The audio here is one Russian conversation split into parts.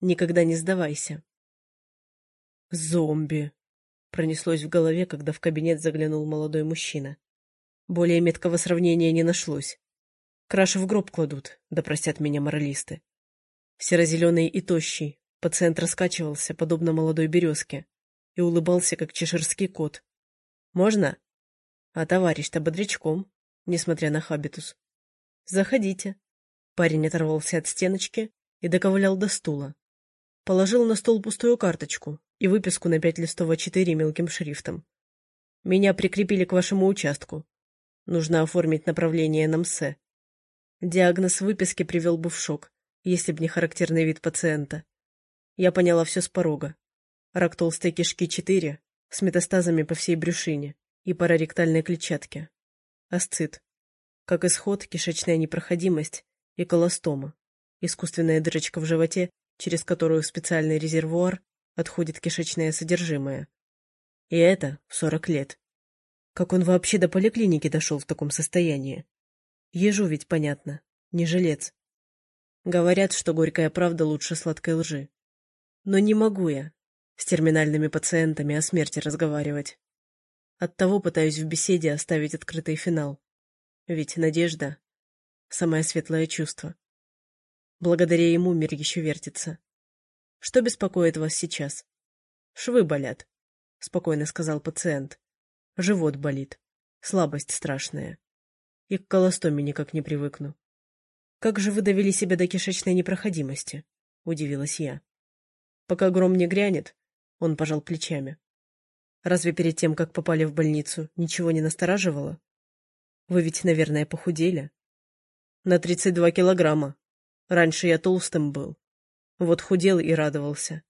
Никогда не сдавайся. «Зомби!» — пронеслось в голове, когда в кабинет заглянул молодой мужчина. Более меткого сравнения не нашлось. Краши в гроб кладут, да меня моралисты. Серозеленый и тощий, пациент раскачивался, подобно молодой березке, и улыбался, как чеширский кот. «Можно?» «А товарищ-то бодрячком, несмотря на хабитус». «Заходите». Парень оторвался от стеночки и доковылял до стула. Положил на стол пустую карточку и выписку на пять листов А4 мелким шрифтом. «Меня прикрепили к вашему участку. Нужно оформить направление на МСЭ. Диагноз выписки привел бы в шок, если б не характерный вид пациента. Я поняла все с порога. Рак толстой кишки 4 с метастазами по всей брюшине и параректальной клетчатке. Асцит. Как исход, кишечная непроходимость и колостома. Искусственная дырочка в животе, через которую в специальный резервуар отходит кишечное содержимое. И это в 40 лет. Как он вообще до поликлиники дошел в таком состоянии? Ежу ведь понятно, не жилец. Говорят, что горькая правда лучше сладкой лжи. Но не могу я с терминальными пациентами о смерти разговаривать. Оттого пытаюсь в беседе оставить открытый финал. Ведь надежда — самое светлое чувство. Благодаря ему мир еще вертится. Что беспокоит вас сейчас? Швы болят, — спокойно сказал пациент. Живот болит. Слабость страшная. И к колостоме никак не привыкну. «Как же вы довели себя до кишечной непроходимости?» — удивилась я. «Пока гром не грянет», — он пожал плечами. «Разве перед тем, как попали в больницу, ничего не настораживало? Вы ведь, наверное, похудели?» «На тридцать два килограмма. Раньше я толстым был. Вот худел и радовался.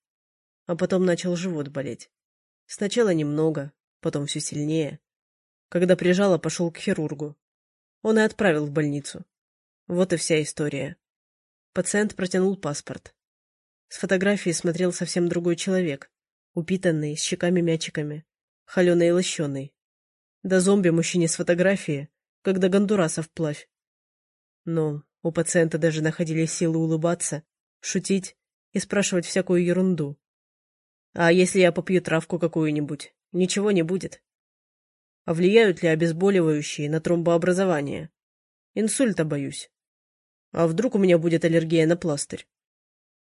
А потом начал живот болеть. Сначала немного, потом все сильнее. Когда прижало, пошел к хирургу. Он и отправил в больницу. Вот и вся история. Пациент протянул паспорт. С фотографии смотрел совсем другой человек. Упитанный, с щеками-мячиками. Холеный и лощеный. Да зомби мужчине с фотографии, когда гондураса вплавь. Но у пациента даже находились силы улыбаться, шутить и спрашивать всякую ерунду. А если я попью травку какую-нибудь? Ничего не будет. А влияют ли обезболивающие на тромбообразование? Инсульта боюсь. А вдруг у меня будет аллергия на пластырь?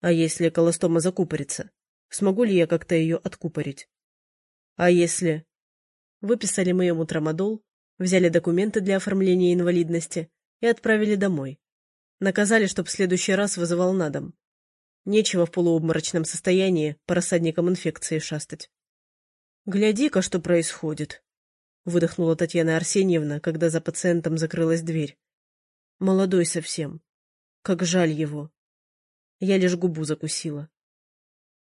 А если колостома закупорится, смогу ли я как-то ее откупорить? А если... Выписали мы ему трамадол, взяли документы для оформления инвалидности и отправили домой. Наказали, чтоб в следующий раз вызывал на дом. Нечего в полуобморочном состоянии по рассадникам инфекции шастать. «Гляди-ка, что происходит!» — выдохнула Татьяна Арсеньевна, когда за пациентом закрылась дверь. «Молодой совсем. Как жаль его!» Я лишь губу закусила.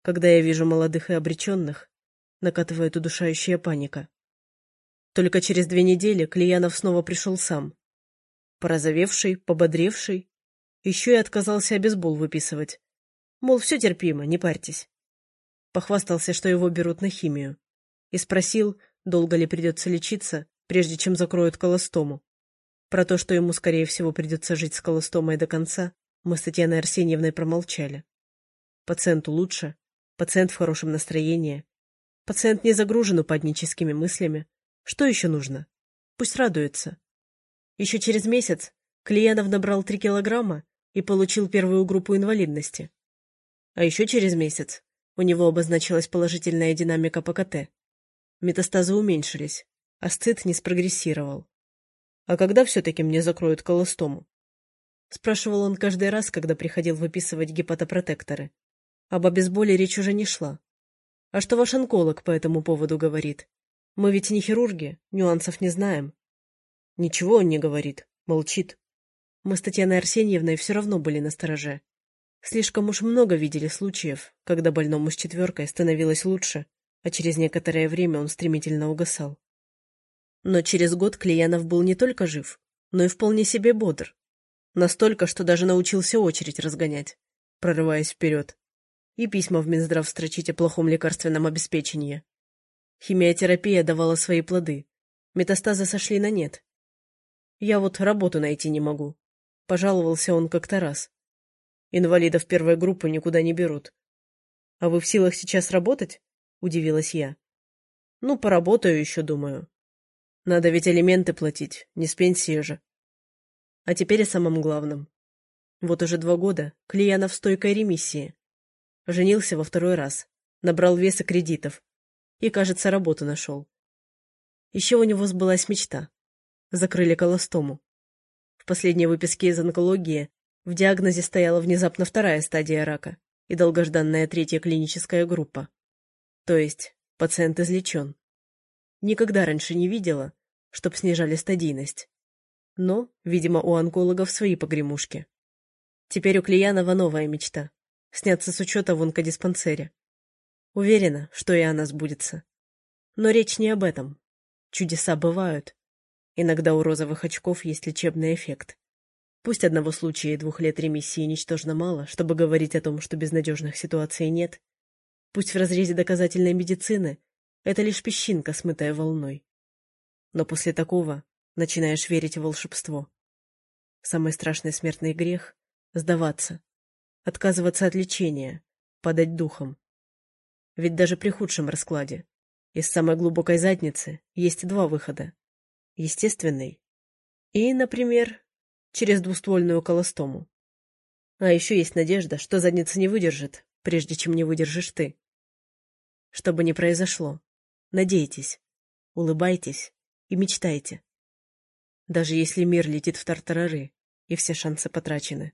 Когда я вижу молодых и обреченных, накатывает удушающая паника. Только через две недели Клеянов снова пришел сам. Порозовевший, пободревший, еще и отказался обезбол выписывать. Мол, все терпимо, не парьтесь. Похвастался, что его берут на химию и спросил, долго ли придется лечиться, прежде чем закроют колостому. Про то, что ему, скорее всего, придется жить с колостомой до конца, мы с Татьяной Арсеньевной промолчали. Пациенту лучше, пациент в хорошем настроении, пациент не загружен упадническими мыслями. Что еще нужно? Пусть радуется. Еще через месяц Клиянов набрал три килограмма и получил первую группу инвалидности. А еще через месяц у него обозначилась положительная динамика ПКТ. Метастазы уменьшились, а сцит не спрогрессировал. «А когда все-таки мне закроют колостому?» Спрашивал он каждый раз, когда приходил выписывать гепатопротекторы. Об обезболе речь уже не шла. «А что ваш онколог по этому поводу говорит? Мы ведь не хирурги, нюансов не знаем». Ничего он не говорит, молчит. Мы с Татьяной Арсеньевной все равно были на стороже. Слишком уж много видели случаев, когда больному с четверкой становилось лучше, а через некоторое время он стремительно угасал. Но через год Клеянов был не только жив, но и вполне себе бодр. Настолько, что даже научился очередь разгонять, прорываясь вперед. И письма в Минздрав строчить о плохом лекарственном обеспечении. Химиотерапия давала свои плоды. Метастазы сошли на нет. Я вот работу найти не могу. Пожаловался он как-то раз. Инвалидов первой группы никуда не берут. — А вы в силах сейчас работать? — удивилась я. — Ну, поработаю еще, думаю. Надо ведь алименты платить, не с пенсии же. А теперь о самом главном. Вот уже два года Клиянов в стойкой ремиссии. Женился во второй раз, набрал веса кредитов и, кажется, работу нашел. Еще у него сбылась мечта. Закрыли колостому. В последней выписке из онкологии в диагнозе стояла внезапно вторая стадия рака и долгожданная третья клиническая группа. То есть пациент излечен. Никогда раньше не видела, чтоб снижали стадийность. Но, видимо, у онкологов свои погремушки. Теперь у Клеянова новая мечта — сняться с учета в онкодиспансере. Уверена, что и она сбудется. Но речь не об этом. Чудеса бывают. Иногда у розовых очков есть лечебный эффект. Пусть одного случая и двух лет ремиссии ничтожно мало, чтобы говорить о том, что безнадежных ситуаций нет. Пусть в разрезе доказательной медицины это лишь песчинка, смытая волной. Но после такого начинаешь верить в волшебство. Самый страшный смертный грех — сдаваться, отказываться от лечения, падать духом. Ведь даже при худшем раскладе из самой глубокой задницы есть два выхода. Естественный и, например, через двуствольную колостому. А еще есть надежда, что задница не выдержит, прежде чем не выдержишь ты. Что бы ни произошло, надейтесь, улыбайтесь и мечтайте. Даже если мир летит в тартарары, и все шансы потрачены.